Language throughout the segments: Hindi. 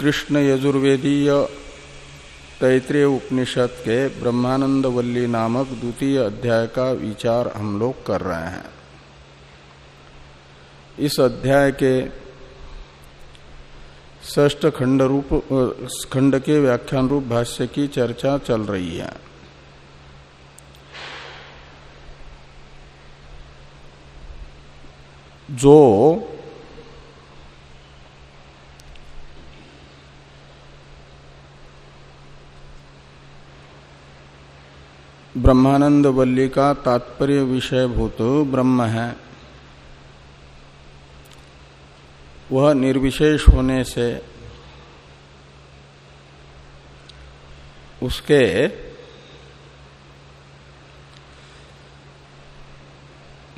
कृष्ण यजुर्वेदीय तैतृय उपनिषद के ब्रह्मानंद वल्ली नामक द्वितीय अध्याय का विचार हम लोग कर रहे हैं। इस अध्याय के ष्ट खंड रूप, खंड के व्याख्यान रूप भाष्य की चर्चा चल रही है। जो ब्रह्मानंद वल्ली का तात्पर्य विषय भूत ब्रह्म है। वह निर्विशेष होने से उसके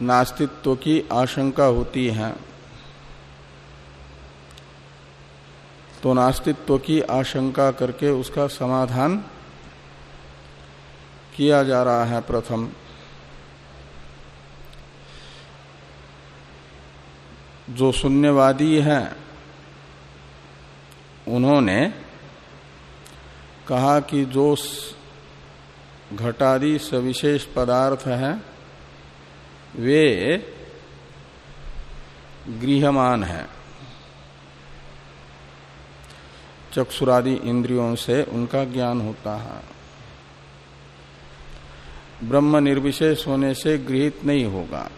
नास्तित्व की आशंका होती है। तो नास्तित्व की आशंका करके उसका समाधान किया जा रहा है प्रथम। जो शून्यवादी हैं, उन्होंने कहा कि जो घटादि सविशेष पदार्थ हैं, वे गृहमान है। चक्षुरादि इंद्रियों से उनका ज्ञान होता है। ब्रह्म निर्विशेष होने से गृहित नहीं होगा।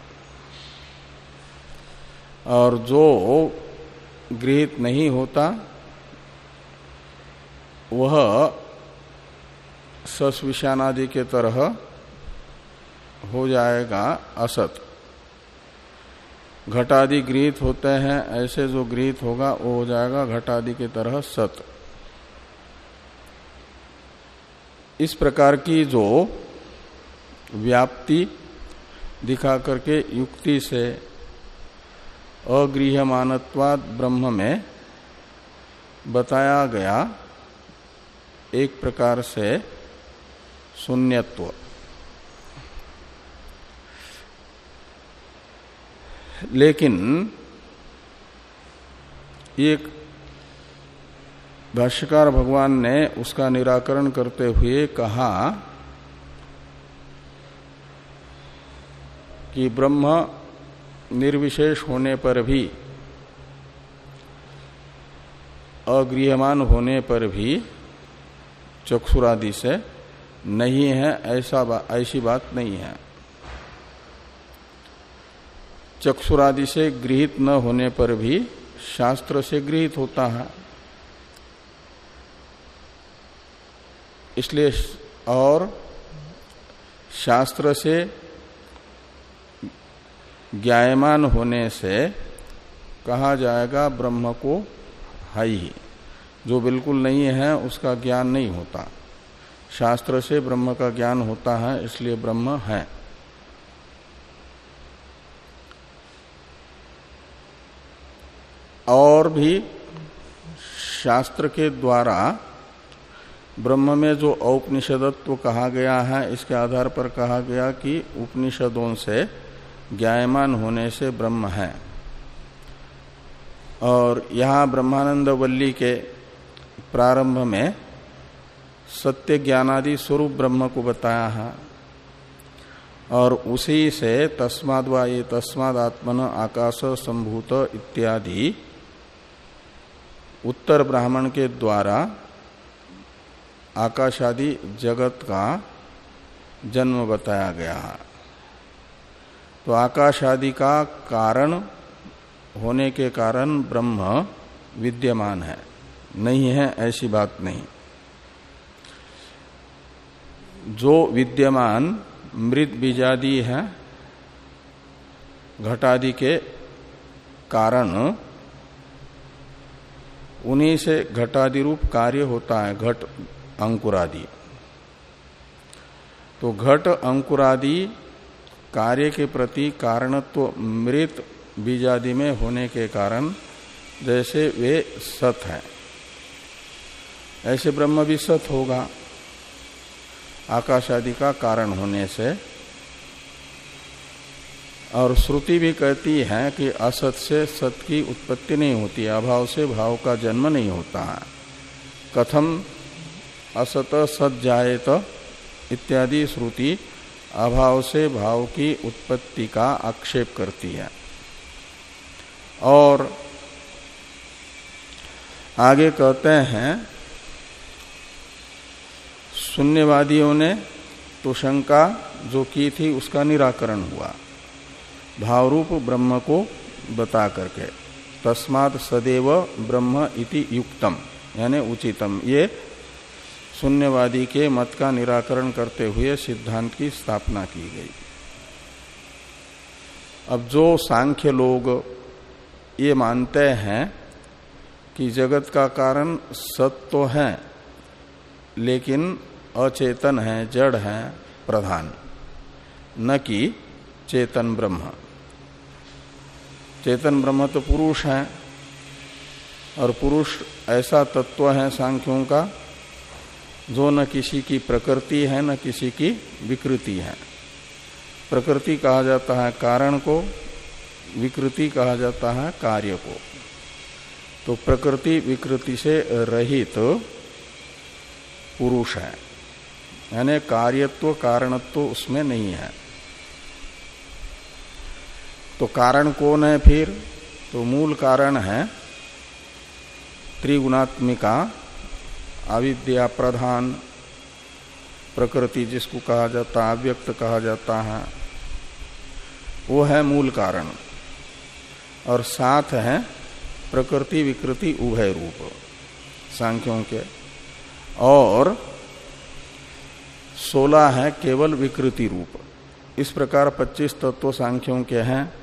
और जो गृहित नहीं होता, वह सस्विशानादि के तरह हो जाएगा असत। घटादि गृहित होते हैं, ऐसे जो गृहित होगा, वो हो जाएगा घटादि के तरह सत। इस प्रकार की जो व्याप्ति दिखा करके युक्ति से अगृहमानत्वाद ब्रह्म में बताया गया एक प्रकार से शून्यत्व। लेकिन एक भाष्यकार भगवान ने उसका निराकरण करते हुए कहा कि ब्रह्म निर्विशेष होने पर भी अगृहमान होने पर भी चक्षुरादि से नहीं है ऐसा बा, ऐसी बात नहीं है। चक्षुरादि से गृहित न होने पर भी शास्त्र से गृहित होता है। इसलिए और शास्त्र से ज्ञायमान होने से कहा जाएगा ब्रह्म को है ही। जो बिल्कुल नहीं है, उसका ज्ञान नहीं होता। शास्त्र से ब्रह्म का ज्ञान होता है, इसलिए ब्रह्म है। और भी शास्त्र के द्वारा ब्रह्म में जो औपनिषदत्व कहा गया है, इसके आधार पर कहा गया कि उपनिषदों से ज्ञायमान होने से ब्रह्म है। और यहाँ ब्रह्मानंद वल्ली के प्रारंभ में सत्य ज्ञानादि स्वरूप ब्रह्म को बताया है। और उसी से तस्माद ये तस्माद आत्मन आकाश संभूत इत्यादि उत्तर ब्राह्मण के द्वारा आकाशादि जगत का जन्म बताया गया है। तो आकाश आदि का कारण होने के कारण ब्रह्म विद्यमान है। नहीं है, ऐसी बात नहीं। जो विद्यमान, मृत बीजादि है, घटादि के कारण, उन्हीं से घटादि रूप कार्य होता है, घट अंकुरादि। तो घट अंकुरादि कार्य के प्रति कारणत्व मृत बीजादि में होने के कारण जैसे वे सत है। ऐसे ब्रह्म भी सत होगा। आकाश आदि का कारण होने से। और श्रुति भी कहती है कि असत से सत की उत्पत्ति नहीं होती, अभाव से भाव का जन्म नहीं होता। है कथम असत सत जायत इत्यादि श्रुति अभाव से भाव की उत्पत्ति का आक्षेप करती है। और आगे कहते हैं, शून्यवादियों ने तो शंका जो की थी उसका निराकरण हुआ। भावरूप ब्रह्म को बता करके, तस्मात सदैव ब्रह्म इति युक्तम, यानी उचितम। ये शून्यवादी के मत का निराकरण करते हुए सिद्धांत की स्थापना की गई। अब जो सांख्य लोग ये मानते हैं कि जगत का कारण सत्य तो है, लेकिन अचेतन है, जड़ है, प्रधान, न कि चेतन ब्रह्म। चेतन ब्रह्म तो पुरुष है, और पुरुष ऐसा तत्व है सांख्यों का जो न किसी की प्रकृति है, न किसी की विकृति है। प्रकृति कहा जाता है कारण को, विकृति कहा जाता है कार्य को। तो प्रकृति विकृति से रहित तो पुरुष है। यानी कार्यत्व, कारणत्व उसमें नहीं है। तो कारण कौन है फिर? तो मूल कारण है त्रिगुणात्मिका अविद्या प्रधान प्रकृति जिसको कहा जाता है, अव्यक्त कहा जाता है, वो है मूल कारण। और साथ है प्रकृति विकृति उभय रूप, सांख्यों के। और सोलह है केवल विकृति रूप। इस प्रकार 25 तत्व सांख्यों के हैं।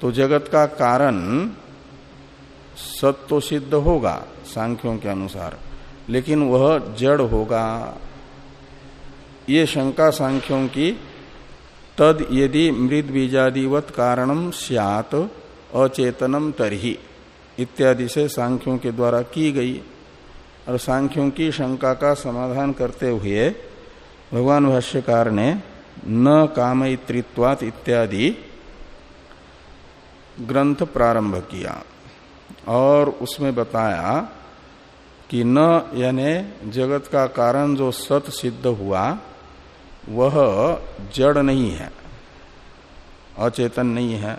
तो जगत का कारण सत्व सिद्ध होगा। सांख्यों के अनुसार। लेकिन वह जड़ होगा। ये शंका सांख्यों की, तद यदि मृद बीजादिवत कारणम सियात अचेतनम तरही, इत्यादि से सांख्यों के द्वारा की गई। और सांख्यों की शंका का समाधान करते हुए भगवान भाष्यकार ने न कामयित्रित्वात इत्यादि ग्रंथ प्रारंभ किया। और उसमें बताया कि न यानी जगत का कारण जो सत सिद्ध हुआ, वह जड़ नहीं है, अचेतन नहीं है,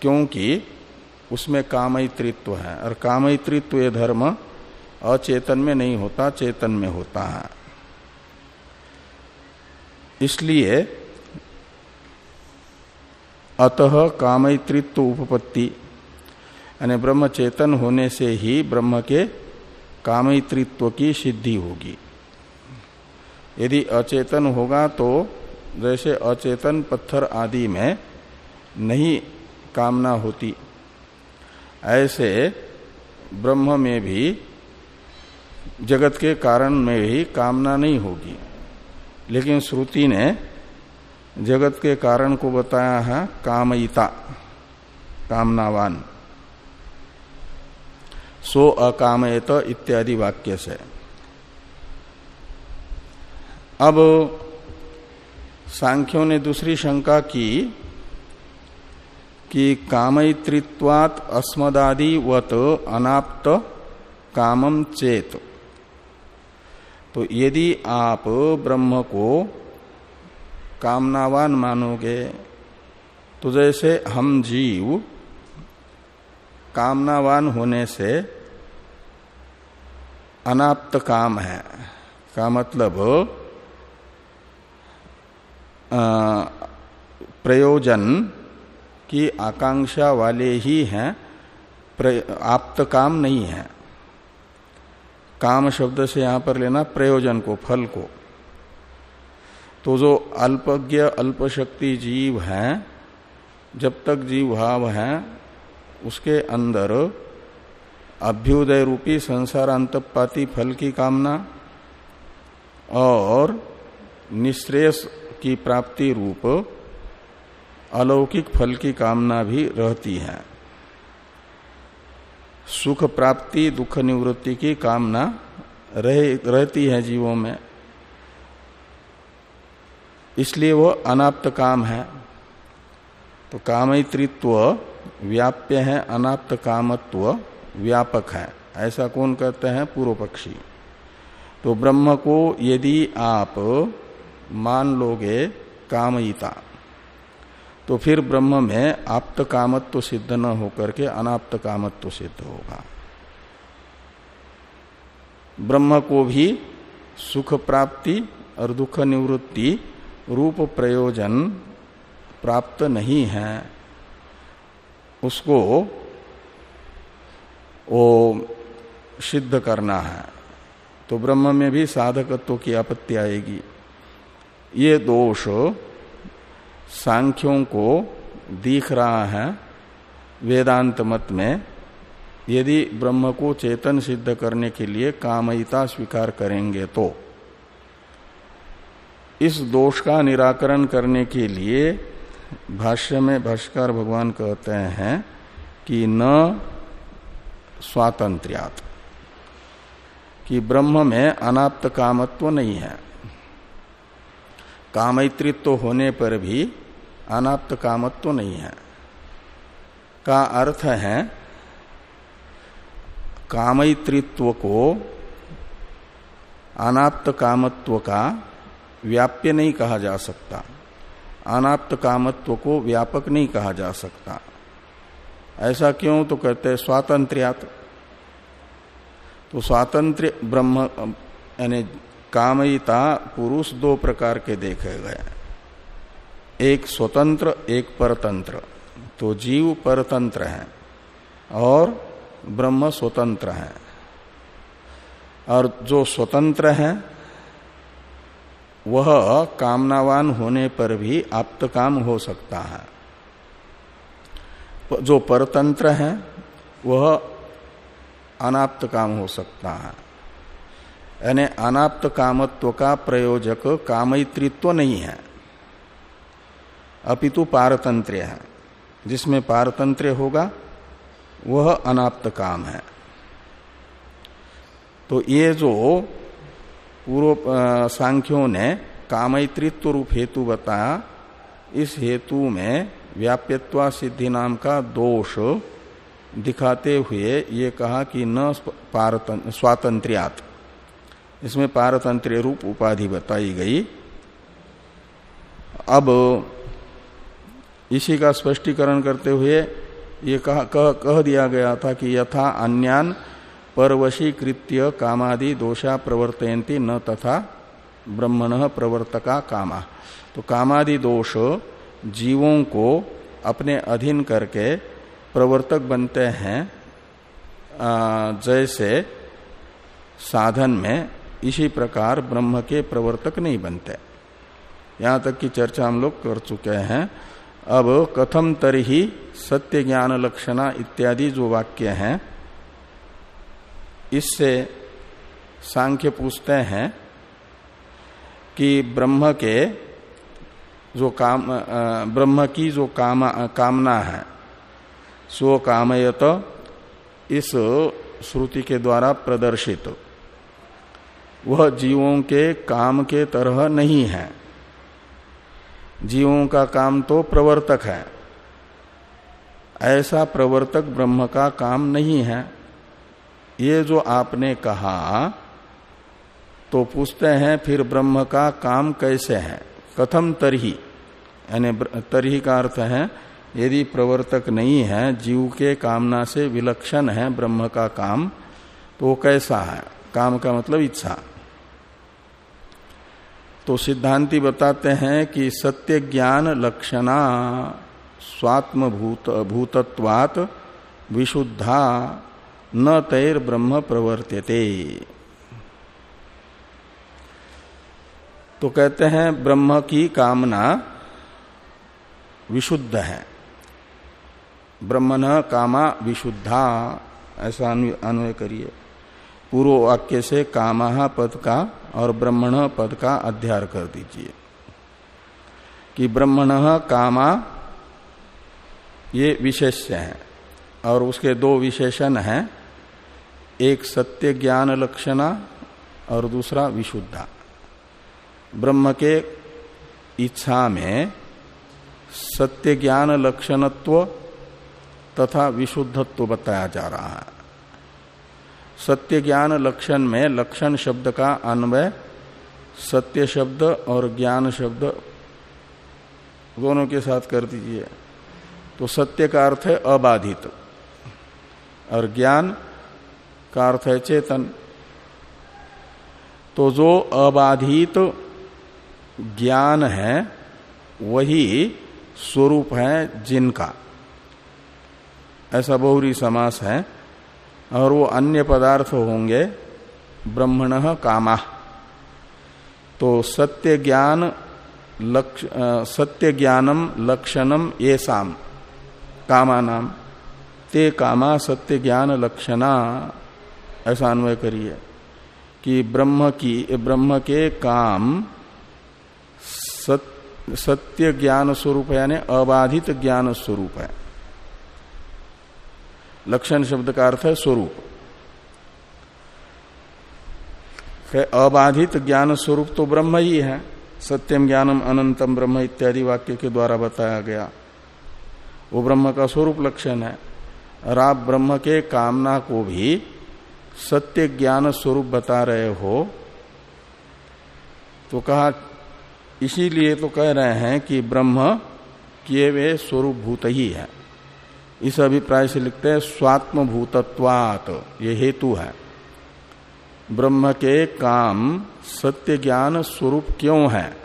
क्योंकि उसमें कामयित्रित्व है। और कामयित्रित्व ये धर्म अचेतन में नहीं होता, चेतन में होता है। इसलिए अतः कामयित्रित्व उपपत्ति यानी ब्रह्म चेतन होने से ही ब्रह्म के कामित्रित्व की सिद्धि होगी। यदि अचेतन होगा तो जैसे अचेतन पत्थर आदि में नहीं कामना होती, ऐसे ब्रह्म में भी, जगत के कारण में भी कामना नहीं होगी। लेकिन श्रुति ने जगत के कारण को बताया है, कामयिता, कामनावान। सो अकामयत इत्यादि वाक्य से। अब सांख्यों ने दूसरी शंका की कि कामयित्रित्वात अस्मदादिवत अनाप्त कामम चेत। तो यदि आप ब्रह्म को कामनावान मानोगे तो जैसे हम जीव कामनावान होने से अनाप्त काम है। का मतलब प्रयोजन की आकांक्षा वाले ही हैं आप्त काम नहीं है। काम शब्द से यहाँ पर लेना प्रयोजन को, फल को। तो जो अल्पज्ञ, अल्पशक्ति जीव हैं, जब तक जीव भाव है उसके अंदर अभ्युदय रूपी संसार अंतपाती फल की कामना और निश्रेयस की प्राप्ति रूप अलौकिक फल की कामना भी रहती है। सुख प्राप्ति दुख निवृत्ति की कामना रह, रहती है जीवों में। इसलिए वो अनाप्त काम है। तो कामित्रित्व व्याप्य है, अनाप्त कामत्व व्यापक है। ऐसा कौन कहते हैं? पूर्व पक्षी। तो ब्रह्म को यदि आप मान लोगे कामयिता तो फिर ब्रह्म में आप्त कामत्व सिद्ध न होकर के अनाप्त कामत्व सिद्ध होगा। ब्रह्म को भी सुख प्राप्ति और दुख निवृत्ति रूप प्रयोजन प्राप्त नहीं है। उसको वो सिद्ध करना है। तो ब्रह्म में भी साधकत्व की आपत्ति आएगी। ये दोष सांख्यों को दिख रहा है वेदांत मत में, यदि ब्रह्म को चेतन सिद्ध करने के लिए कामयिता स्वीकार करेंगे तो। इस दोष का निराकरण करने के लिए भाष्य में भाष्कर भगवान कहते हैं कि न स्वातंत्र्यात, कि ब्रह्म में अनाप्त कामत्व नहीं है। कामैत्रित्व होने पर भी अनाप्त कामत्व नहीं है। का अर्थ है, कामैत्रित्व को अनाप्त कामत्व का व्याप्य नहीं कहा जा सकता। अनाप्त कामत्व को व्यापक नहीं कहा जा सकता। ऐसा क्यों? तो कहते हैं स्वातंत्र्यात। तो स्वातंत्र ब्रह्म, यानी कामयिता पुरुष दो प्रकार के देखे गए। एक स्वतंत्र, एक परतंत्र। तो जीव परतंत्र है और ब्रह्म स्वतंत्र है। और जो स्वतंत्र है वह कामनावान होने पर भी आप्त काम हो सकता है। जो परतंत्र है, वह अनाप्त काम हो सकता है। यानी अनाप्त कामत्व का प्रयोजक कामयित्रित्व नहीं है। अपितु पारतंत्र है। जिसमें पारतंत्र होगा, वह अनाप्त काम है। तो ये जो पूर्व सांख्यों ने कामयित्रित्व रूप हेतु बताया इस हेतु में व्याप्यत्वा सिद्धि नाम का दोष दिखाते हुए ये कहा कि न स्वातंत्र्यात। इसमें पारतंत्र रूप उपाधि बताई गई। अब इसी का स्पष्टीकरण करते हुए ये कह, कह, दिया गया था कि यथा अन्यान परवशीकृत्य कामादि दोषा प्रवर्तयंती न तथा ब्रह्मण प्रवर्तका कामा। तो कामादि दोष जीवों को अपने अधीन करके प्रवर्तक बनते हैं जैसे साधन में इसी प्रकार ब्रह्म के प्रवर्तक नहीं बनते। यहाँ तक की चर्चा हम लोग कर चुके हैं। अब कथम तरही सत्य ज्ञान लक्षणा इत्यादि जो वाक्य हैं इससे सांख्य पूछते हैं कि ब्रह्म के जो काम ब्रह्म की जो काम कामना है, सो कामयत इस श्रुति के द्वारा प्रदर्शित। वह जीवों के काम के तरह नहीं है। जीवों का काम तो प्रवर्तक है। ऐसा प्रवर्तक ब्रह्म का काम नहीं है। ये जो आपने कहा तो पूछते हैं, फिर ब्रह्म का काम कैसे है? कथम तरही, यानी तरही का अर्थ है, यदि प्रवर्तक नहीं है, जीव के कामना से विलक्षण है ब्रह्म का काम तो वो कैसा है? काम का मतलब इच्छा। तो सिद्धांति बताते हैं कि सत्य ज्ञान लक्षणा स्वात्म भूत भूतत्वात विशुद्धा न तैर ब्रह्म प्रवर्त्यते। तो कहते हैं, ब्रह्म की कामना विशुद्ध है। ब्रह्मण कामा विशुद्धा, ऐसा अन्वय करिए। पूर्व वाक्य से कामा पद का और ब्रह्मण पद का अध्यार कर दीजिए। कि ब्रह्मण कामा, ये विशेष्य है और उसके दो विशेषण हैं। एक सत्य ज्ञान लक्षणा और दूसरा विशुद्धा। ब्रह्म के इच्छा में सत्य ज्ञान लक्षणत्व तथा विशुद्धत्व बताया जा रहा है। सत्य ज्ञान लक्षण में लक्षण शब्द का अन्वय सत्य शब्द और ज्ञान शब्द दोनों के साथ कर दीजिए। तो सत्य का अर्थ है अबाधित और ज्ञान का अर्थ है चेतन। तो जो अबाधित ज्ञान है, वही स्वरूप है जिनका। ऐसा बहुरी समास है, और वो अन्य पदार्थ होंगे, ब्रह्मण कामा। तो सत्य ज्ञान लक्ष सत्य ज्ञानम लक्षणम ये साम कामा नाम। ते कामा सत्य ज्ञान लक्षणा। ऐसा अन्वय करिए कि ब्रह्म की ब्रह्म के काम सत्य, ज्ञान स्वरूप यानी अबाधित ज्ञान स्वरूप है। लक्षण शब्द का अर्थ है स्वरूप। अबाधित ज्ञान स्वरूप तो ब्रह्म ही है। सत्यम ज्ञानम अनंतम ब्रह्म इत्यादि वाक्य के द्वारा बताया गया। वो ब्रह्म का स्वरूप लक्षण है। और आप ब्रह्म के कामना को भी सत्य ज्ञान स्वरूप बता रहे हो तो कहा, इसीलिए तो कह रहे हैं कि ब्रह्म किए वे स्वरूप भूत ही है। इस अभिप्राय से लिखते हैं स्वात्म भूतत्वात ये हेतु है। ब्रह्म के काम सत्य ज्ञान स्वरूप क्यों है?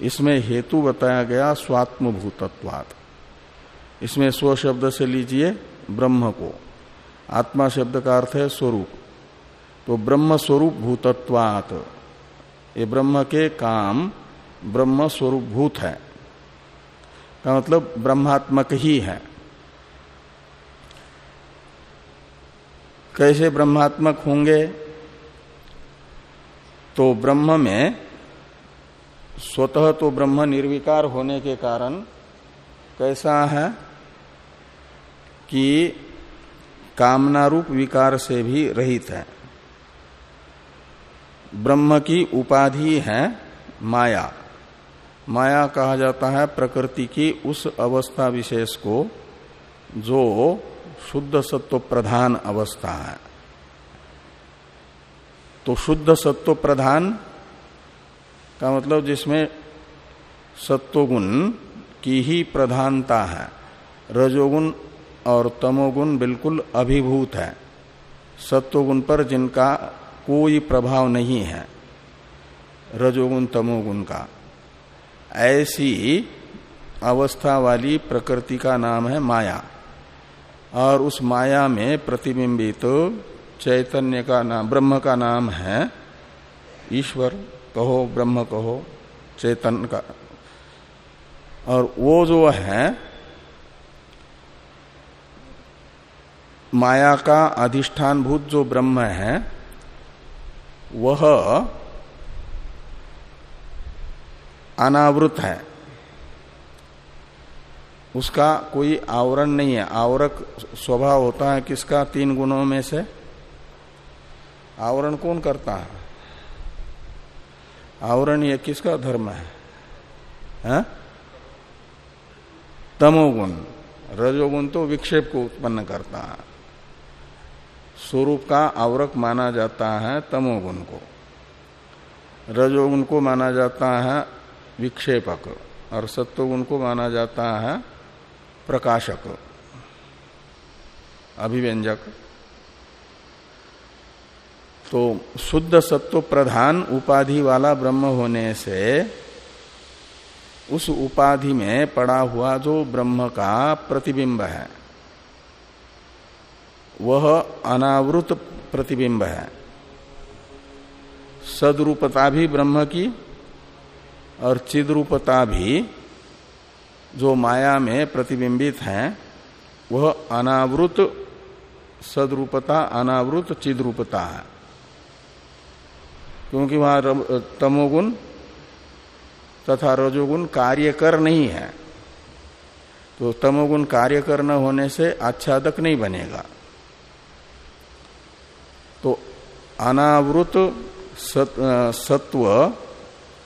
इसमें हेतु बताया गया स्वात्म भूतत्वात इसमें स्व शब्द से लीजिए ब्रह्म को। आत्मा शब्द का अर्थ है स्वरूप। तो ब्रह्म स्वरूप भूतत्वात। ये ब्रह्म के काम ब्रह्म स्वरूप भूत है। का मतलब ब्रह्मात्मक ही है। कैसे ब्रह्मात्मक होंगे? तो ब्रह्म में स्वतः तो ब्रह्म निर्विकार होने के कारण कैसा है कि कामना रूप विकार से भी रहित है। ब्रह्म की उपाधि है माया। माया कहा जाता है प्रकृति की उस अवस्था विशेष को जो शुद्ध सत्व प्रधान अवस्था है। तो शुद्ध सत्व प्रधान का मतलब जिसमें सत्वगुण की ही प्रधानता है। रजोगुण और तमोगुण बिल्कुल अभिभूत है। सत्वगुण पर जिनका कोई प्रभाव नहीं है। रजोगुण तमोगुण का। ऐसी अवस्था वाली प्रकृति का नाम है माया। और उस माया में प्रतिबिंबित तो चैतन्य का नाम, ब्रह्म का नाम है ईश्वर, कहो, ब्रह्म कहो चैतन्य का। और वो जो है माया का अधिष्ठान भूत जो ब्रह्म है वह अनावृत है। उसका कोई आवरण नहीं है। आवरक स्वभाव होता है किसका? तीन गुणों में से। आवरण कौन करता है? आवरण यह किसका धर्म है, है? तमोगुण। रजोगुण तो विक्षेप को उत्पन्न करता है। स्वरूप का आवरक माना जाता है तमोगुण को। रजोगुण को माना जाता है विक्षेपक और सत्वगुण को माना जाता है प्रकाशक, अभिव्यंजक। तो शुद्ध सत्व प्रधान उपाधि वाला ब्रह्म होने से उस उपाधि में पड़ा हुआ जो ब्रह्म का प्रतिबिंब है। वह अनावृत प्रतिबिंब है। सदरूपता भी ब्रह्म की और चिद्रूपता भी जो माया में प्रतिबिंबित है, वह अनावृत सदरूपता, अनावृत चिद्रूपता है। क्योंकि वहाँ तमोगुण तथा रजोगुण कार्य कर नहीं है। तो तमोगुण कार्य कर न होने से आच्छादक नहीं बनेगा तो अनावृत सत, सत्व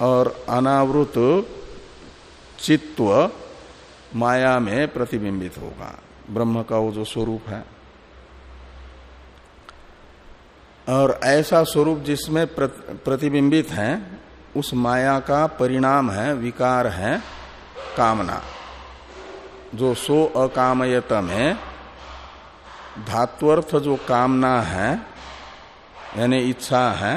और अनावृत चित्व माया में प्रतिबिंबित होगा। ब्रह्म का वो जो स्वरूप है। और ऐसा स्वरूप जिसमें प्रतिबिंबित है उस माया का परिणाम है विकार है कामना। जो सो अकामयत में धात्वर्थ जो कामना है यानी इच्छा है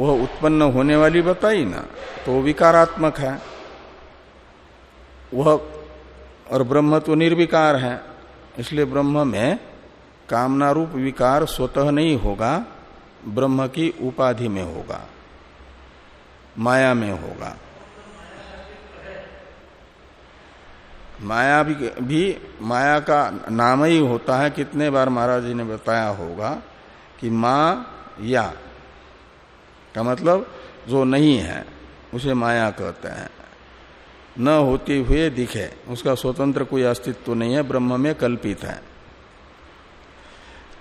वह उत्पन्न होने वाली बताई ना तो विकारात्मक है। वह और ब्रह्म तो निर्विकार है इसलिए ब्रह्म में कामना रूप विकार स्वतः नहीं होगा ब्रह्म की उपाधि में होगा माया में होगा। माया भी, भी माया का नाम ही होता है कितने बार महाराज जी ने बताया होगा कि माँ या। का मतलब जो नहीं है, उसे माया कहते हैं। न होते हुए दिखे, उसका स्वतंत्र कोई अस्तित्व नहीं है, ब्रह्म में कल्पित है।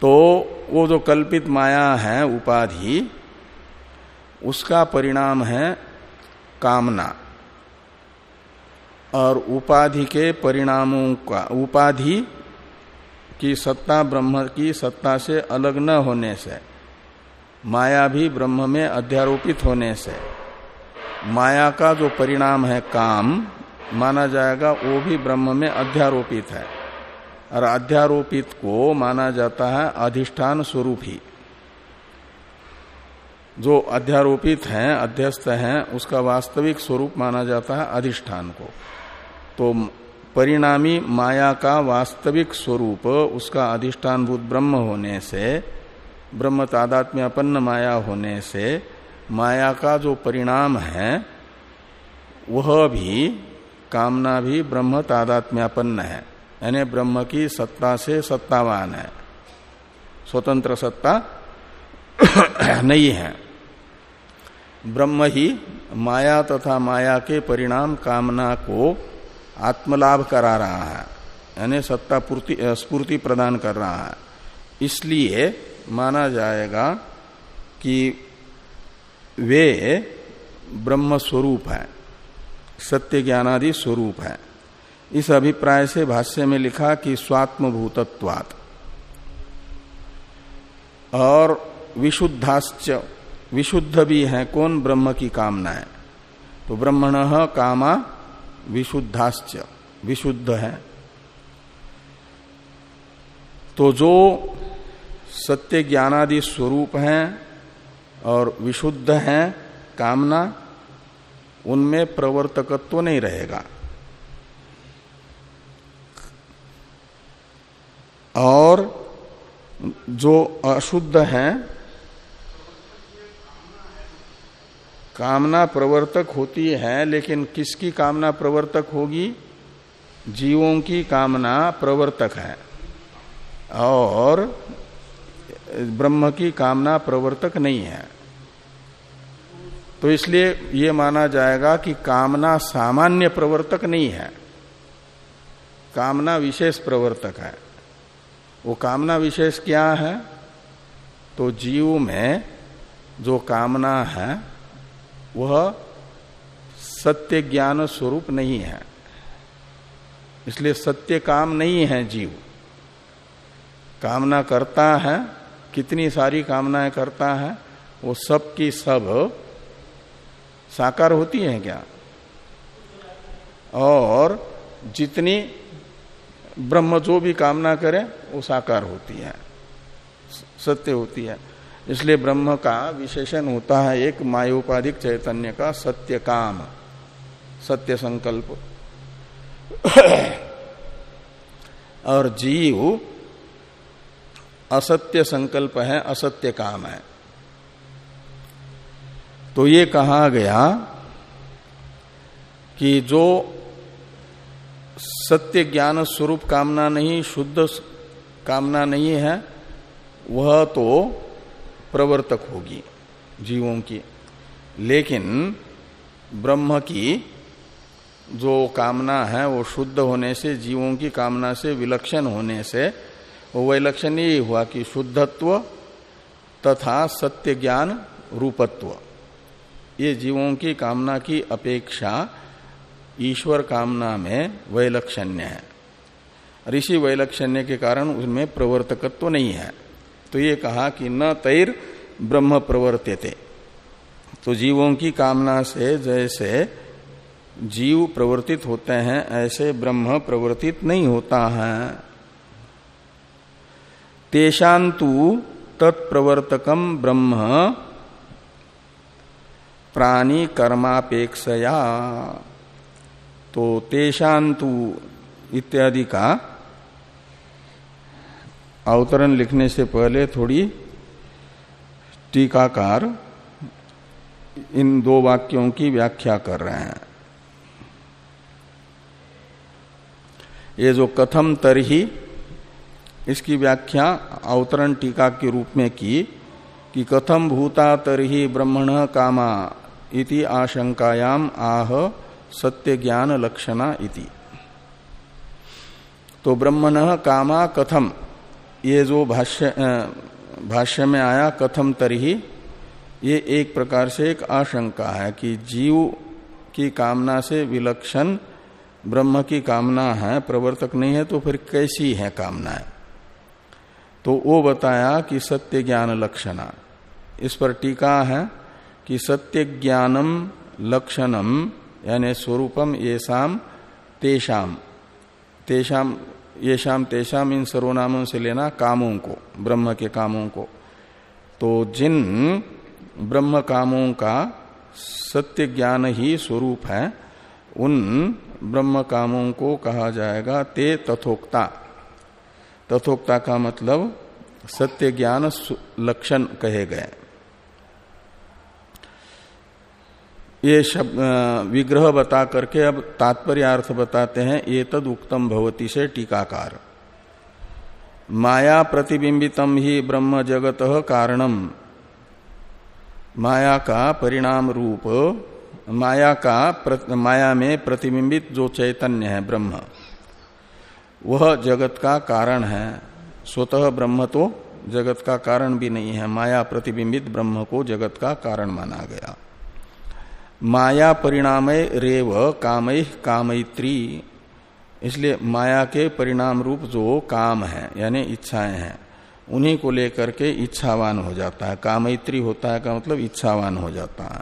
तो वो जो कल्पित माया है, उपाधि, उसका परिणाम है कामना। और उपाधि के परिणामों का, उपाधि की सत्ता ब्रह्म की सत्ता से अलग न होने से, माया भी ब्रह्म में अध्यारोपित होने से, माया का जो परिणाम है काम, माना जाएगा वो भी ब्रह्म में अध्यारोपित है। और अध्यारोपित को माना जाता है अधिष्ठान स्वरूप। ही जो अध्यारोपित है, अध्यस्त है, उसका वास्तविक स्वरूप माना जाता है अधिष्ठान को। तो परिणामी माया का वास्तविक स्वरूप, उसका अधिष्ठानभूत ब्रह्म होने से, ब्रह्म तादात्म्यपन्न माया होने से, माया का जो परिणाम है, वह भी, कामना भी ब्रह्म तादात्म्यपन्न है। यानी ब्रह्म की सत्ता से सत्तावान है। स्वतंत्र सत्ता नहीं है। ब्रह्म ही माया तथा माया के परिणाम, कामना को आत्मलाभ करा रहा है, यानी सत्ता पूर्ति स्पूर्ति प्रदान कर रहा है। इसलिए माना जाएगा कि वे ब्रह्म स्वरूप है सत्य ज्ञानादि स्वरूप है। इस अभिप्राय से भाष्य में लिखा कि स्वात्मभूतत्वात्। और विशुद्धाश्च, विशुद्ध भी है, कौन ब्रह्म की कामना है तो ब्रह्मण कामा विशुद्धाश्च, विशुद्ध है। तो जो सत्य ज्ञानादि स्वरूप हैं और विशुद्ध हैं, कामना, उनमें प्रवर्तकत्व नहीं रहेगा। और जो अशुद्ध है कामना प्रवर्तक होती है, लेकिन किसकी कामना प्रवर्तक होगी? जीवों की कामना प्रवर्तक है। और ब्रह्म की कामना प्रवर्तक नहीं है। तो इसलिए ये माना जाएगा कि कामना सामान्य प्रवर्तक नहीं है। कामना विशेष प्रवर्तक है। वो कामना विशेष क्या है? तो जीव में जो कामना है वह सत्य ज्ञान स्वरूप नहीं है। इसलिए सत्य काम नहीं है जीव। कामना करता है, कितनी सारी कामनाएँ करता है, वो सब की सब साकार होती है क्या? और जितनी ब्रह्म जो भी कामना करे, वो साकार होती है। सत्य होती है। इसलिए ब्रह्म का विशेषण होता है एक मायोपाधिक चैतन्य का सत्य काम, सत्य संकल्प। और जीव असत्य संकल्प है, असत्य काम है। तो ये कहा गया कि जो सत्य ज्ञान स्वरूप कामना नहीं, शुद्ध कामना नहीं है, वह तो प्रवर्तक होगी जीवों की। लेकिन ब्रह्म की जो कामना है, वो शुद्ध होने से, जीवों की कामना से, विलक्षण होने से, वो विलक्षण यही हुआ कि शुद्धत्व तथा सत्य ज्ञान रूपत्व। ये जीवों की कामना की अपेक्षा ईश्वर कामना में वैलक्षण्य है। ऋषि वैलक्षण्य के कारण उसमें प्रवर्तकत्व नहीं है। तो ये कहा कि न तैर ब्रह्म प्रवर्त्यते। तो जीवों की कामना से जैसे जीव प्रवर्तित होते हैं, ऐसे ब्रह्म प्रवर्तित नहीं होता है। तेषांतु तत्प्रवर्तकम ब्रह्म प्राणी कर्मापेक्षया। तो तेषांतु इत्यादि का अवतरण लिखने से पहले थोड़ी टीकाकार इन दो वाक्यों की व्याख्या कर रहे हैं। ये जो कथम तरही, इसकी व्याख्या अवतरण टीका के रूप में की कि कथम भूता तरही ब्रह्मण कामा इति आशंकायाम आह सत्य ज्ञान लक्षणा इति। तो ब्रह्मण कामा कथम ये जो भाष्य भाष्य में आया, कथम तरही, ये एक प्रकार से एक आशंका है कि जीव की कामना से विलक्षण, ब्रह्म की कामना है, प्रवर्तक नहीं है तो फिर कैसी है कामनाएँ तो वो बताया कि सत्य ज्ञान लक्षणा। इस पर टीका है कि सत्य ज्ञानम लक्षणम, यानी स्वरूपम ये शाम तेषाम। तेषाम ये शाम तेषाम इन सर्वनामों से लेना कामों को, ब्रह्म के कामों को। तो जिन ब्रह्म कामों का सत्य ज्ञान ही स्वरूप है, उन ब्रह्म कामों को कहा जाएगा ते तथोक्ता। तथोक्ता का मतलब सत्य ज्ञान लक्षण कहे गए। ये शब्द विग्रह बता करके अब तात्पर्य अर्थ बताते हैं, ये तद उक्तम भवती से टीकाकार। माया प्रतिबिंबितम ही ब्रह्म जगत कारणम। माया का परिणाम रूप, माया का माया में प्रतिबिंबित जो चैतन्य है ब्रह्म, वह जगत का कारण है। स्वतः ब्रह्म तो जगत का कारण भी नहीं है, माया प्रतिबिंबित ब्रह्म को जगत का कारण माना गया। माया परिणाम रेव कामय कामयत्री इसलिए माया के परिणाम रूप जो काम है, यानी इच्छाएँ हैं, उन्हीं को लेकर के इच्छावान हो जाता है। कामयत्री होता है का मतलब इच्छावान हो जाता है।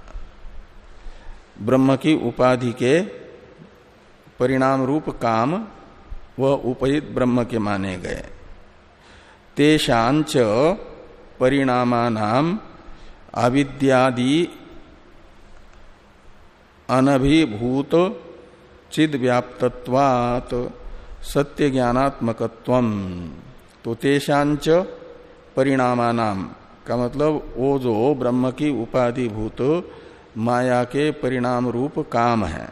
ब्रह्म की उपाधि के परिणाम रूप काम वह उपहित ब्रह्म के माने गए। तेषांच परिणाम अविद्यादि अनभिभूत चिद व्याप्तवात सत्य ज्ञानात्मकत्व तो तेषांच परिणामानाम, का मतलब वो जो ब्रह्म की उपाधि भूत माया के परिणाम रूप काम है।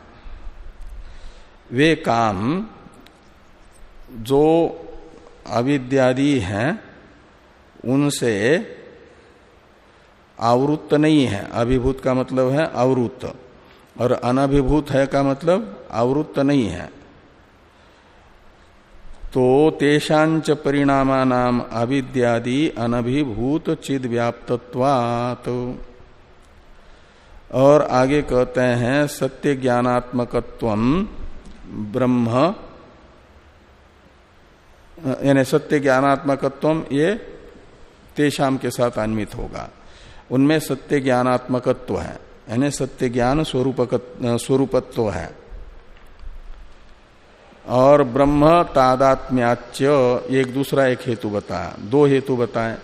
वे काम जो अविद्यादि हैं, उनसे आवृत्त नहीं है। अभिभूत का मतलब है आवृत्त और अनभिभूत है का मतलब आवृत्त नहीं है। तो तेषांच परिणामा नाम अविद्यादि अनभिभूत चिद व्याप्तवात और आगे कहते हैं, सत्य ज्ञानात्मकत्व ब्रह्म, यानी सत्य ज्ञानात्मकत्व ये तेषाम के साथ अन्वित होगा। उनमें सत्य ज्ञानात्मकत्व है। यानी सत्य ज्ञान स्वरूप स्वरूपत्व है। और ब्रह्म तादात्म्याच्य, एक दूसरा एक हेतु बताया। दो हेतु बताए।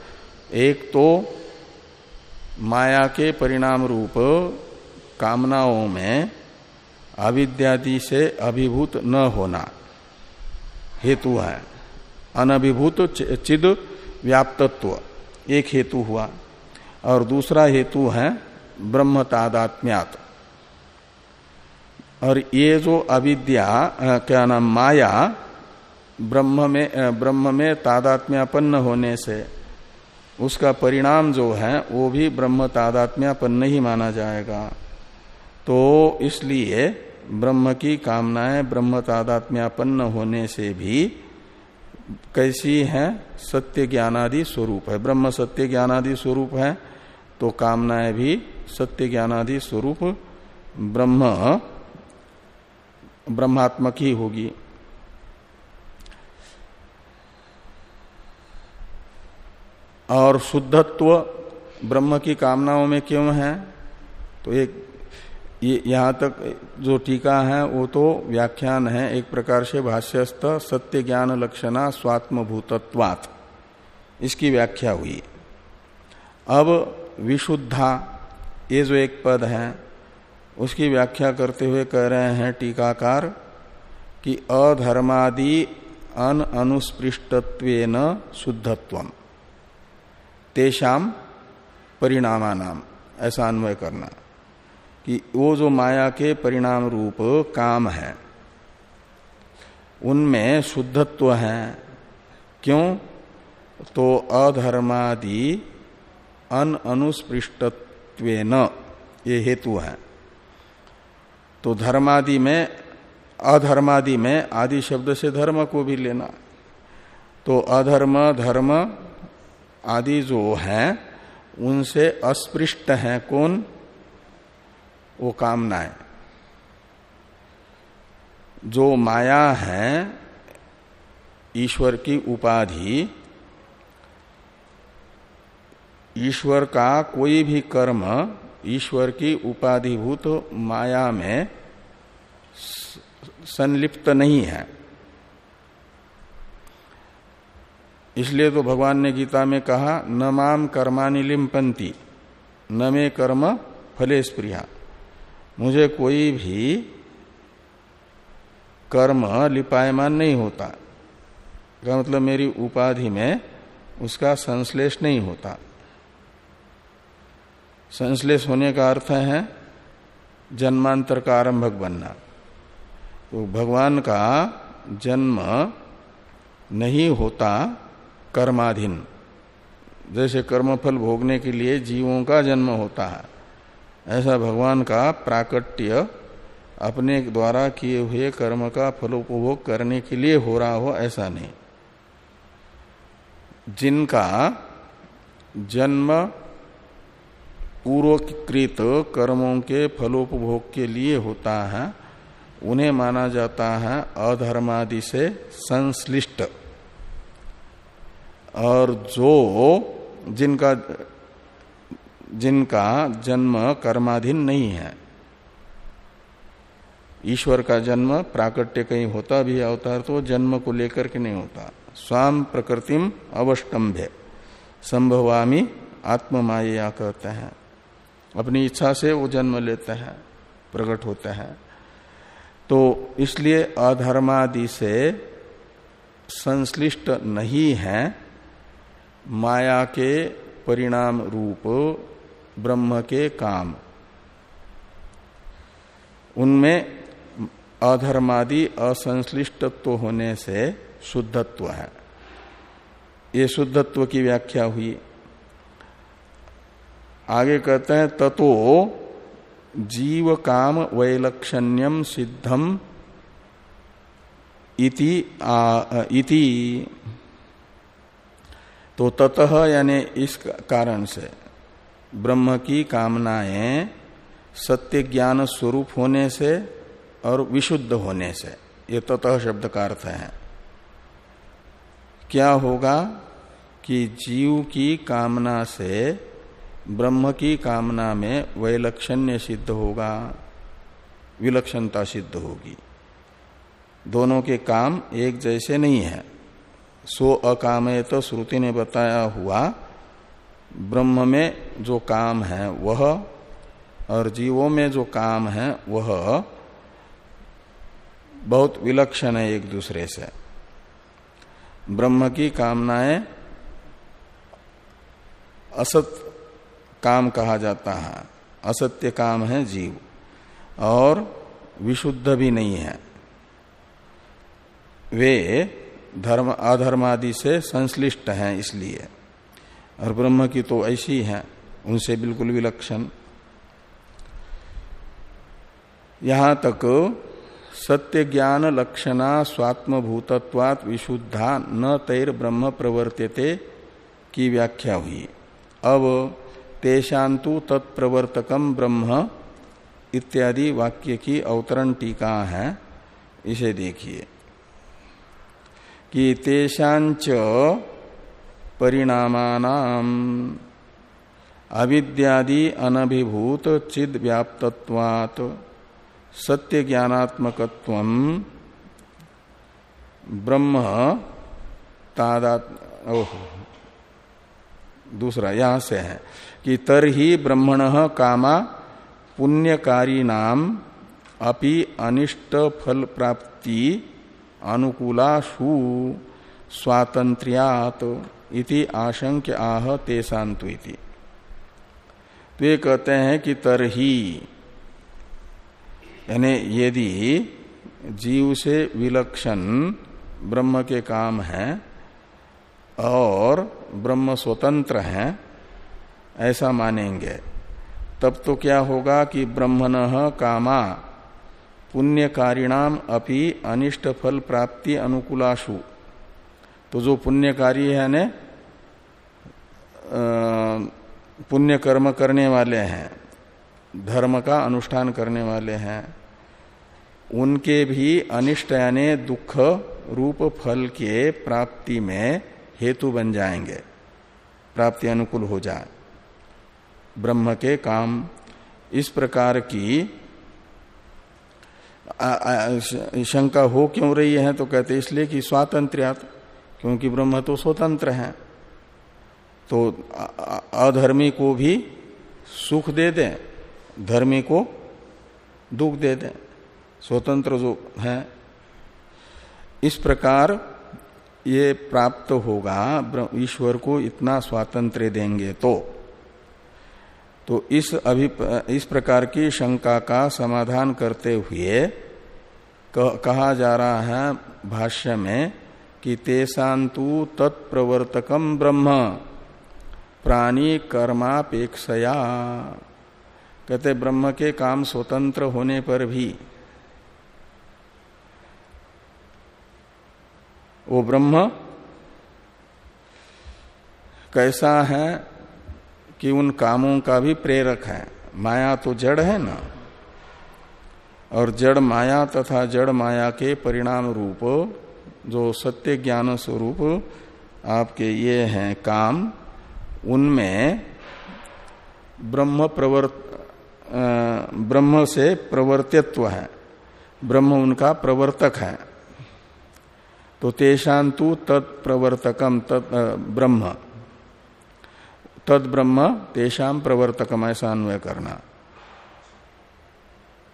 एक तो माया के परिणाम रूप कामनाओं में अविद्यादि से अभिभूत न होना हेतु है। अनभिभूत चिद व्याप्तत्व, एक हेतु हुआ। और दूसरा हेतु है ब्रह्म तादात्म्यात और ये जो अविद्या क्या नाम, माया, ब्रह्म में ब्रह्म में तादात्म्यापन्न होने से, उसका परिणाम जो है, वो भी ब्रह्म तादात्म्यापन्न ही माना जाएगा। तो इसलिए ब्रह्म की कामनाएँ ब्रह्म तादात्म्यापन्न होने से भी कैसी है? सत्य ज्ञानादि स्वरूप है। ब्रह्म सत्य ज्ञानादि स्वरूप है तो कामनाएँ भी सत्य ज्ञानादि स्वरूप ब्रह्म, ब्रह्मात्मक ही होगी। और शुद्धत्व ब्रह्म की कामनाओं में क्यों है? तो एक, ये यहाँ तक जो टीका है, वो तो व्याख्यान है एक प्रकार से भाष्यस्त सत्य ज्ञान लक्षणा स्वात्म भूतत्वात् इसकी व्याख्या हुई। अब विशुद्धा ये जो एक पद है, उसकी व्याख्या करते हुए कह रहे हैं टीकाकार कि अधर्मादि अन अनुस्पृष्टत्व शुद्धत्व तेषाम परिणामानाम ऐसा अन्वय करना, कि वो जो माया के परिणाम रूप काम है, उनमें शुद्धत्व है। क्यों? तो अधर्मादि अन अनुस्पृष्टत्व ये हेतु है। तो धर्मादि में, अधर्मादि में आदि शब्द से धर्म को भी लेना। तो अधर्म, धर्म आदि जो है, उनसे अस्पृष्ट है कौन? वो कामनाएँ। जो माया है, ईश्वर की उपाधि ईश्वर का कोई भी कर्म ईश्वर की उपाधिभूत माया में संलिप्त नहीं है। इसलिए तो भगवान ने गीता में कहा, न माम कर्मानि लिम्पंती न मे कर्म फले स्प्रिया। मुझे कोई भी कर्म लिपायमान नहीं होता। का मतलब मेरी उपाधि में उसका संश्लेष नहीं होता। संश्लेष होने का अर्थ है जन्मांतर का आरंभक बनना। तो भगवान का जन्म नहीं होता कर्माधीन। जैसे कर्मफल भोगने के लिए जीवों का जन्म होता है। ऐसा भगवान का प्राकट्य अपने द्वारा किए हुए कर्म का फलोपभोग करने के लिए हो रहा हो, ऐसा नहीं। जिनका जन्म पूर्वकृत कर्मों के फलोपभोग के लिए होता है, उन्हें माना जाता है अधर्मादि से संश्लिष्ट। और जो जिनका जिनका जन्म कर्माधीन नहीं है, ईश्वर का जन्म प्राकट्य कहीं होता भी अवतार तो जन्म को लेकर के नहीं होता। स्वाम प्रकृतिम अवस्टम्भ्य संभवामी आत्म माया कहते हैं। अपनी इच्छा से वो जन्म लेते हैं, प्रकट होते हैं। तो इसलिए अधर्मादि से संश्लिष्ट नहीं है, माया के परिणाम रूप, ब्रह्म के काम। उनमें अधर्मादि असंश्लिष्टत्व होने से शुद्धत्व है। ये शुद्धत्व की व्याख्या हुई। आगे कहते हैं ततो जीव काम वैलक्षण्यम सिद्धम इति, इति। तो ततः यानी इस कारण से ब्रह्म की कामनाएँ सत्य ज्ञान स्वरूप होने से और विशुद्ध होने से ये ततः शब्द का अर्थ है। क्या होगा कि जीव की कामना से ब्रह्म की कामना में वैलक्षण्य सिद्ध होगा, विलक्षणता सिद्ध होगी। दोनों के काम एक जैसे नहीं है। सो अकामय तो श्रुति ने बताया हुआ, ब्रह्म में जो काम है वह, और जीवों में जो काम है वह, बहुत विलक्षण है एक दूसरे से। ब्रह्म की कामनाएँ असत काम कहा जाता है। असत्य काम है जीव। और विशुद्ध भी नहीं है। वे धर्म, अधर्मादि से संश्लिष्ट हैं इसलिए। और ब्रह्म की तो ऐसी है, उनसे बिल्कुल विलक्षण। यहाँ तक सत्य ज्ञान लक्षणा स्वात्म भूतत्वात विशुद्धा न तैर ब्रह्म प्रवर्त्यते की व्याख्या हुई। अब तेषांतु तत्प्रवर्तकम ब्रह्म इत्यादि वाक्य की अवतरण टीका है, इसे देखिए। कि तेषांच परिणामानाम अविद्यादि अनभिभूत चिद व्याप्तत्वात् सत्य ज्ञानात्मकत्व ब्रह्म तादा दूसरा, यहाँ से है। कि तरही ब्रह्मण कामा पुण्यकारी नाम अपि अनिष्ट फल प्राप्ति अनुकूलाशु स्वातंत्र्यात इति आशंक आह तेसांतु इति। तो ये कहते हैं कि तरही, यानी यदि जीव से विलक्षण ब्रह्म के काम हैं और ब्रह्म स्वतंत्र है ऐसा मानेंगे। तब तो क्या होगा कि ब्रह्मण कामा, पुण्यकारिणाम अपि अनिष्ट फल प्राप्ति अनुकूलाशु। तो जो पुण्यकारी है ने पुण्य कर्म करने वाले हैं, धर्म का अनुष्ठान करने वाले हैं, उनके भी अनिष्ट यानी दुख रूप फल के प्राप्ति में हेतु बन जाएँगे, प्राप्ति अनुकूल हो जाए। ब्रह्म के काम। इस प्रकार की शंका हो क्यों रही है तो कहते इसलिए कि स्वातंत्र्यात, क्योंकि ब्रह्म तो स्वतंत्र है। तो अधर्मी को भी सुख दे दें, धर्मी को दुख दे दें। स्वतंत्र जो है, इस प्रकार ये प्राप्त होगा ईश्वर को इतना स्वातंत्र देंगे तो। तो इस अभि, इस प्रकार की शंका का समाधान करते हुए कहा जा रहा है भाष्य में कि तेसांतु तत्प्रवर्तकम ब्रह्म, प्राणी कर्मापेक्षया। कहते, ब्रह्म के काम स्वतंत्र होने पर भी वो ब्रह्म कैसा है कि उन कामों का भी प्रेरक है। माया तो जड़ है ना? और जड़ माया तथा जड़ माया के परिणाम रूप, जो सत्य ज्ञान स्वरूप आपके ये हैं काम, उनमें ब्रह्म प्रवर्त ब्रह्म से प्रवर्तित्व है। ब्रह्म उनका प्रवर्तक है। तो तेषांतु तत्प्रवर्तकम तत् ब्रह्म। तद ब्रह्म तेषाम प्रवर्तकम ऐसा अन्वय करना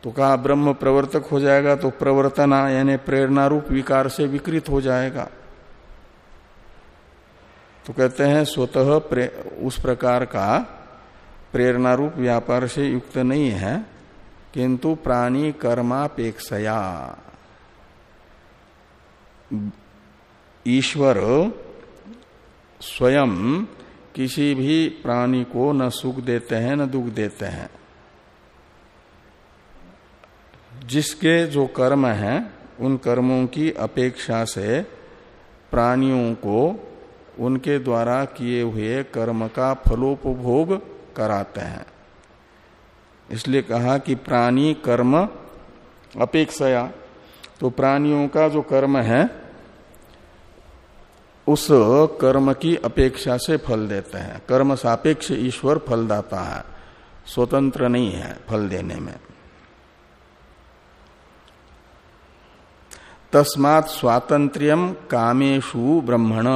तो कहा, ब्रह्म प्रवर्तक हो जाएगा तो प्रवर्तना यानी प्रेरणा रूप विकार से विकृत हो जाएगा। तो कहते हैं, स्वतः उस प्रकार का प्रेरणा रूप व्यापार से युक्त नहीं है, किंतु प्राणी कर्मापेक्षया। ईश्वर स्वयं किसी भी प्राणी को न सुख देते हैं, न दुख देते हैं। जिसके जो कर्म हैं, उन कर्मों की अपेक्षा से प्राणियों को उनके द्वारा किए हुए कर्म का फलोपभोग कराते हैं। इसलिए कहा कि प्राणी कर्म अपेक्षया तो प्राणियों का जो कर्म है उस कर्म की अपेक्षा से फल देते हैं। कर्म सापेक्ष ईश्वर फलदाता है। स्वतंत्र नहीं है फल देने में। तस्मात् स्वातंत्र्यम कामेशु ब्रह्मण।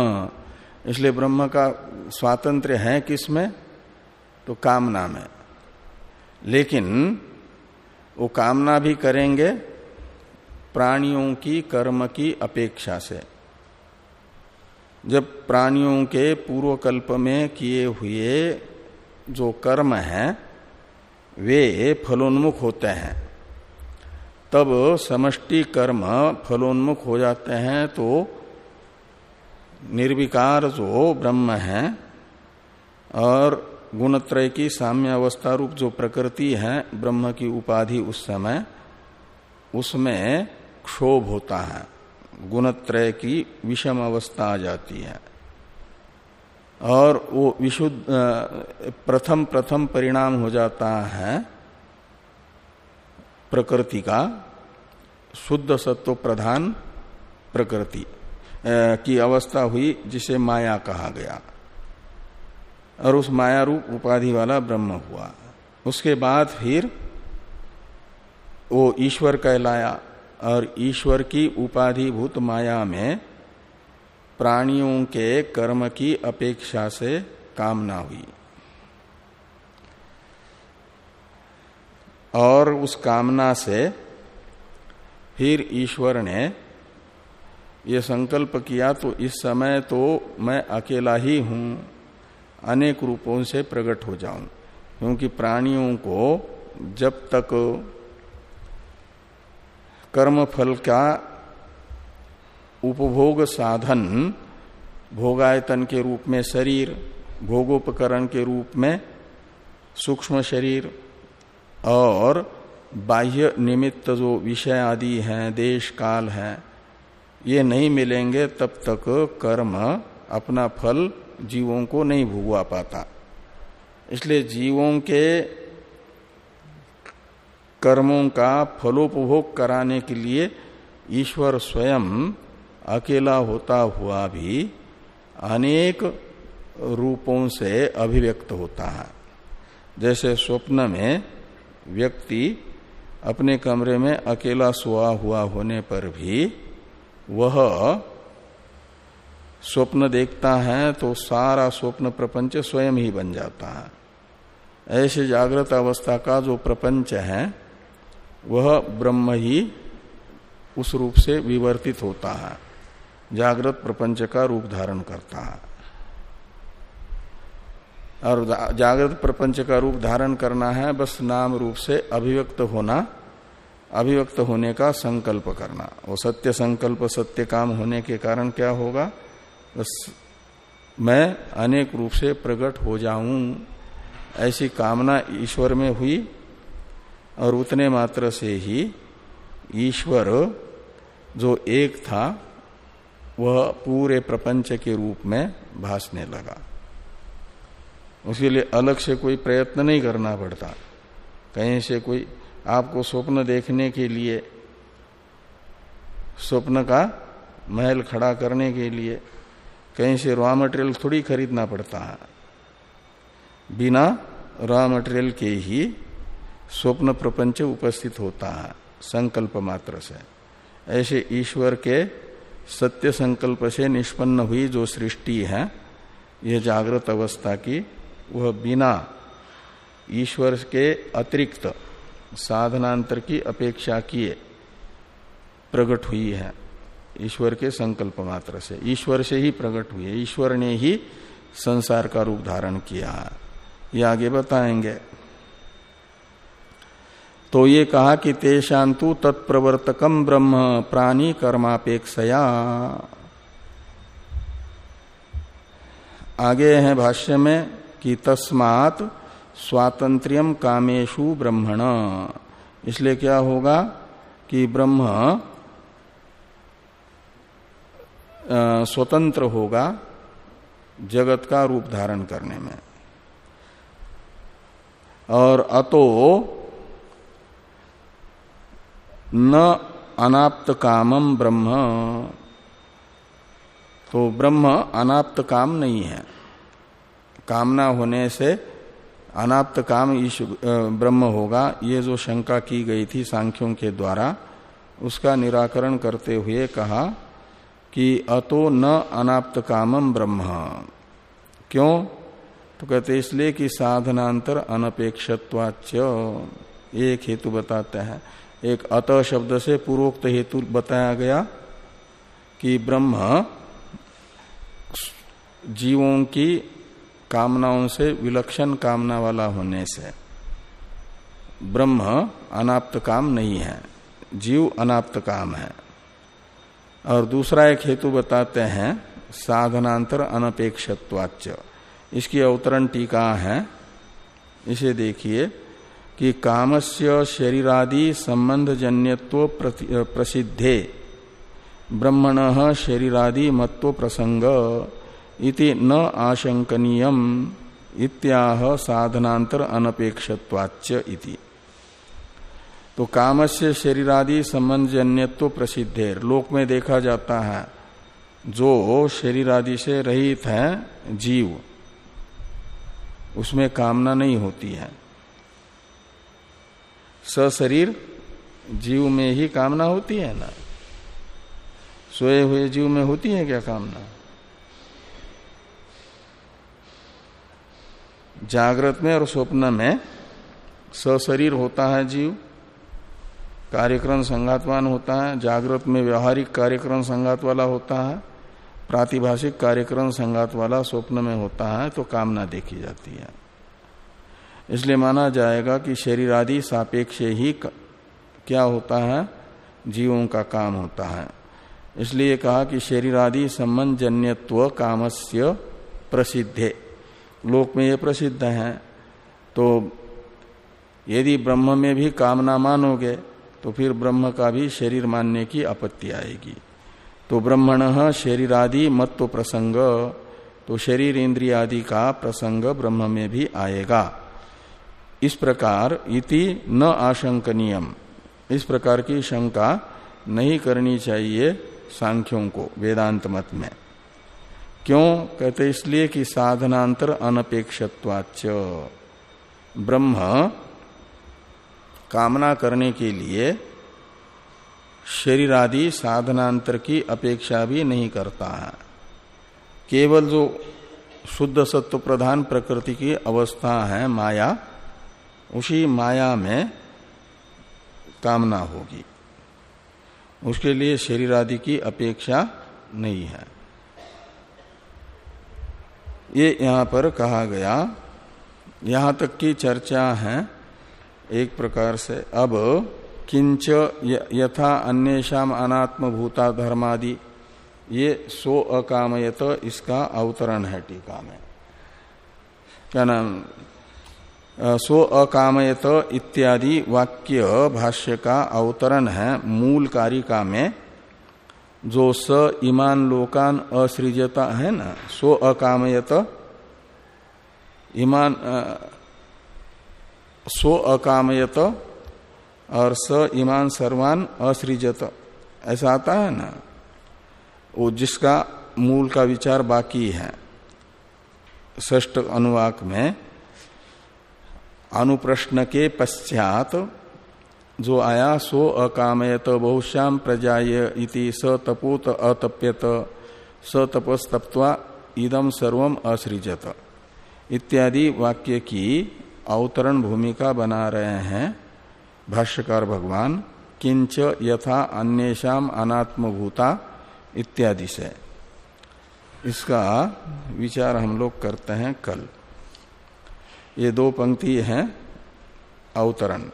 इसलिए ब्रह्म का स्वातंत्र है किसमें? तो कामना में। लेकिन वो कामना भी करेंगे प्राणियों की कर्म की अपेक्षा से। जब प्राणियों के पूर्व कल्प में किए हुए जो कर्म हैं, वे फलोन्मुख होते हैं। तब समष्टि कर्म फलोन्मुख हो जाते हैं तो निर्विकार जो ब्रह्म है और गुणत्रय की साम्य अवस्था रूप जो प्रकृति है, ब्रह्म की उपाधि उस समय, उसमें क्षोभ होता है। गुणत्रय की विषम अवस्था आ जाती है। और वो विशुद्ध प्रथम प्रथम परिणाम हो जाता है प्रकृति का, शुद्ध सत्व प्रधान प्रकृति की अवस्था हुई जिसे माया कहा गया। और उस माया रूप उपाधि वाला ब्रह्म हुआ। उसके बाद फिर वो ईश्वर कहलाया। और ईश्वर की उपाधिभूत माया में प्राणियों के कर्म की अपेक्षा से कामना हुई। और उस कामना से फिर ईश्वर ने ये संकल्प किया तो इस समय तो मैं अकेला ही हूँ, अनेक रूपों से प्रकट हो जाऊँ, क्योंकि प्राणियों को जब तक कर्म फल का उपभोग साधन, भोगायतन के रूप में शरीर, भोगोपकरण के रूप में सूक्ष्म शरीर, और बाह्य निमित्त जो विषय आदि हैं, देश, काल है, ये नहीं मिलेंगे तब तक कर्म अपना फल जीवों को नहीं भुगवा पाता। इसलिए जीवों के कर्मों का फलोपभोग कराने के लिए ईश्वर स्वयं अकेला होता हुआ भी अनेक रूपों से अभिव्यक्त होता है। जैसे स्वप्न में व्यक्ति अपने कमरे में अकेला सोआ हुआ होने पर भी वह स्वप्न देखता है तो सारा स्वप्न प्रपंच स्वयं ही बन जाता है। ऐसे जागृत अवस्था का जो प्रपंच है वह ब्रह्म ही उस रूप से विवर्तित होता है, जागृत प्रपंच का रूप धारण करता है। और जागृत प्रपंच का रूप धारण करना है, बस नाम रूप से अभिव्यक्त होना, अभिव्यक्त होने का संकल्प करना। वो सत्य संकल्प, सत्य काम होने के कारण क्या होगा? बस मैं अनेक रूप से प्रकट हो जाऊँ, ऐसी कामना ईश्वर में हुई और उतने मात्र से ही ईश्वर जो एक था, वह पूरे प्रपंच के रूप में भासने लगा। उसके लिए अलग से कोई प्रयत्न नहीं करना पड़ता। कहीं से कोई आपको स्वप्न देखने के लिए, स्वप्न का महल खड़ा करने के लिए कहीं से रॉ मटेरियल थोड़ी खरीदना पड़ता है। बिना रॉ मटेरियल के ही स्वप्न प्रपंच उपस्थित होता है, संकल्प मात्र से। ऐसे ईश्वर के सत्य संकल्प से निष्पन्न हुई जो सृष्टि है, यह जागृत अवस्था की, वह बिना ईश्वर के अतिरिक्त साधनांतर की अपेक्षा किए प्रकट हुई है। ईश्वर के संकल्प मात्र से। ईश्वर से ही प्रकट हुई है ईश्वर ने ही संसार का रूप धारण किया। है ये आगे बताएँगे। तो ये कहा कि तेषांतु तत्प्रवर्तकम ब्रह्म प्राणी कर्मापेक्षया। आगे है भाष्य में कि तस्मात स्वातंत्र्यम कामेशु ब्रह्मण। इसलिए क्या होगा कि ब्रह्म स्वतंत्र होगा जगत का रूप धारण करने में। और अतो न अनाप्त कामम ब्रह्म। तो ब्रह्म अनाप्त काम नहीं है। कामना होने से अनाप्त काम ईश ब्रह्म होगा। ये जो शंका की गई थी सांख्यों के द्वारा, उसका निराकरण करते हुए कहा कि अतो न अनाप्त कामम ब्रह्म। क्यों? तो कहते, इसलिए कि साधनांतर अनपेक्षत्वाच एक हेतु बताते हैं। एक अत शब्द से पूर्वोक्त हेतु बताया गया कि ब्रह्म जीवों की कामनाओं से विलक्षण कामना वाला होने से। ब्रह्म अनाप्त काम नहीं है, जीव अनाप्त काम है। और दूसरा एक हेतु बताते हैं, साधनांतर अनपेक्षत्वाच इसकी अवतरण टीका है, इसे देखिए। कि कामस्य शरीरादि संबंध जन्यत्व प्रसिद्धे। ब्रह्मण शरीरादि मत्व प्रसंग इति न आशंकनीयम इत्याह साधनांतर अनपेक्षत्वाच्य इति। तो काम से शरीरादि संबंध जन्यत्व प्रसिद्ध। लोक में देखा जाता है, जो शरीरादि से रहित है जीव, उसमें कामना नहीं होती है। सशरीर जीव में ही कामना होती है ना? सोए हुए जीव में होती है क्या कामना? जागृत में और स्वप्न में सशरीर होता है जीव, कार्यक्रम संघातवान होता है, जागृत में व्यवहारिक कार्यक्रम संघात वाला होता है, प्रातिभाषिक कार्यक्रम संघात वाला स्वप्न में होता है तो कामना देखी जाती है। इसलिए माना जाएगा कि शरीर आदि सापेक्ष ही क्या होता है? जीवों का काम होता है। इसलिए कहा कि शरीर आदि जन्यत्व कामस्य प्रसिद्धे। लोक में ये प्रसिद्ध है। तो यदि ब्रह्म में भी कामना मानोगे तो फिर ब्रह्म का भी शरीर मानने की आपत्ति आएगी। तो ब्रह्मण शरीर आदि मत्व प्रसंग तो शरीर इंद्रिय आदि का प्रसंग ब्रह्म में भी आएगा। इस प्रकार इति न आशंकनीयम। इस प्रकार की शंका नहीं करनी चाहिए सांख्यों को, वेदांत मत में। क्यों? कहते इसलिए कि साधनांतर अनपेक्षत्वाच ब्रह्म कामना करने के लिए शरीर आदि साधनांतर की अपेक्षा भी नहीं करता है। केवल जो शुद्ध सत्व प्रधान प्रकृति की अवस्था है, माया उसी माया में कामना होगी। उसके लिए शरीर आदि की अपेक्षा नहीं है। ये यहाँ पर कहा गया, यहाँ तक की चर्चा है एक प्रकार से। अब किंच यथा अन्येषाम अनात्म भूता धर्मादि ये सो अकामयत इसका अवतरण है टीका में। क्या नाम? सो अकामयत इत्यादि वाक्य भाष्य का अवतरण है मूल कारिका में, जो स ईमान लोकान असृजता है ना, सो अकामयत ईमान सो अकामयत और स ईमान सर्वान असृजत, ऐसा आता है ना, वो जिसका मूल का विचार बाकी है ष्ट अनुवाक में। अनुप्रश्न के पश्चात जो आया सो अकामयत, बहुश्याम प्रजाय इति स तपोत अतप्यत, स तपस्तप्वा इदम सर्वम असृजत। इत्यादि वाक्य की अवतरण भूमिका बना रहे हैं भाष्यकार भगवान, किंच यथा अन्येषाम अनात्मभूता इत्यादि से। इसका विचार हम लोग करते हैं कल। ये दो पंक्ति हैं अवतरण।